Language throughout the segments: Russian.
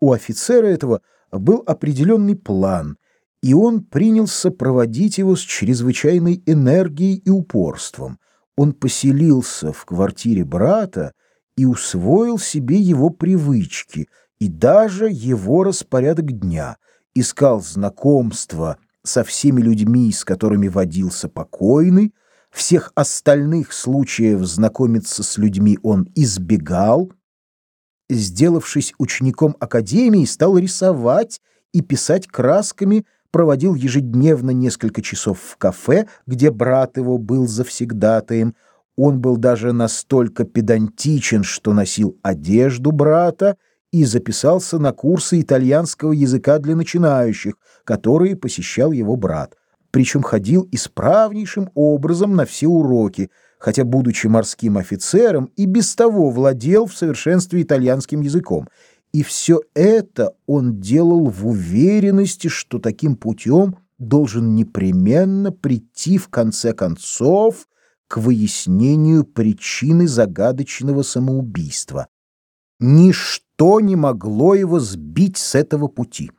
У офицера этого был определенный план, и он принялся проводить его с чрезвычайной энергией и упорством. Он поселился в квартире брата и усвоил себе его привычки и даже его распорядок дня, искал знакомства со всеми людьми, с которыми водился покойный, всех остальных случаев знакомиться с людьми он избегал, сделавшись учеником академии, стал рисовать и писать красками, проводил ежедневно несколько часов в кафе, где брат его был завсегдатаем. Он был даже настолько педантичен, что носил одежду брата и записался на курсы итальянского языка для начинающих, которые посещал его брат. Причем ходил исправнейшим образом на все уроки – хотя, будучи морским офицером, и без того владел в совершенстве итальянским языком. И все это он делал в уверенности, что таким путем должен непременно прийти в конце концов к выяснению причины загадочного самоубийства. Ничто не могло его сбить с этого пути.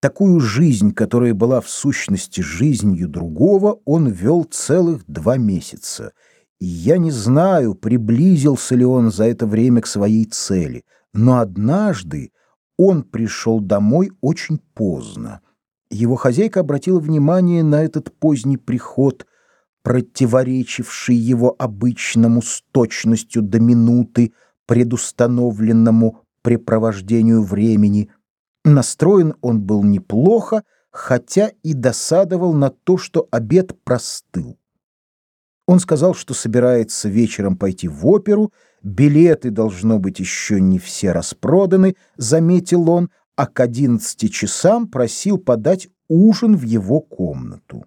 Такую жизнь, которая была в сущности жизнью другого, он вел целых два месяца. И я не знаю, приблизился ли он за это время к своей цели, но однажды он пришел домой очень поздно. Его хозяйка обратила внимание на этот поздний приход, противоречивший его обычному с точностью до минуты предустановленному препровождению времени – Настроен он был неплохо, хотя и досадовал на то, что обед простыл. Он сказал, что собирается вечером пойти в оперу, билеты, должно быть, еще не все распроданы, заметил он, а к одиннадцати часам просил подать ужин в его комнату.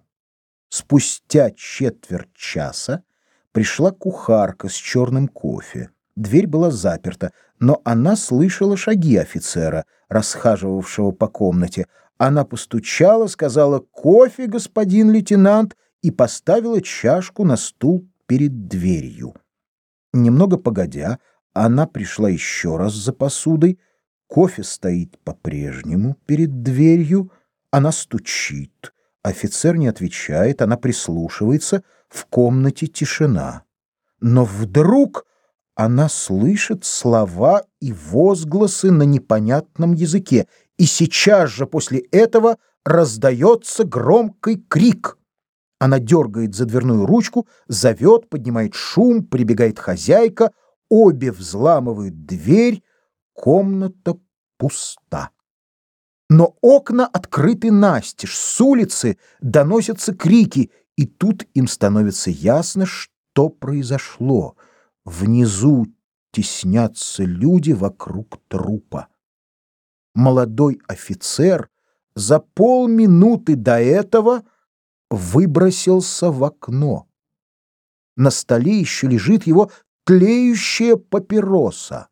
Спустя четверть часа пришла кухарка с черным кофе. Дверь была заперта, но она слышала шаги офицера, расхаживавшего по комнате. Она постучала, сказала «Кофе, господин лейтенант», и поставила чашку на стул перед дверью. Немного погодя, она пришла еще раз за посудой. Кофе стоит по-прежнему перед дверью. Она стучит. Офицер не отвечает, она прислушивается. В комнате тишина. Но вдруг она слышит слова и возгласы на непонятном языке, и сейчас же после этого раздается громкий крик. Она дергает за дверную ручку, зовет, поднимает шум, прибегает хозяйка, обе взламывают дверь, комната пуста. Но окна открыты настежь, с улицы доносятся крики, и тут им становится ясно, что произошло — Внизу теснятся люди вокруг трупа. Молодой офицер за полминуты до этого выбросился в окно. На столе еще лежит его тлеющая папироса.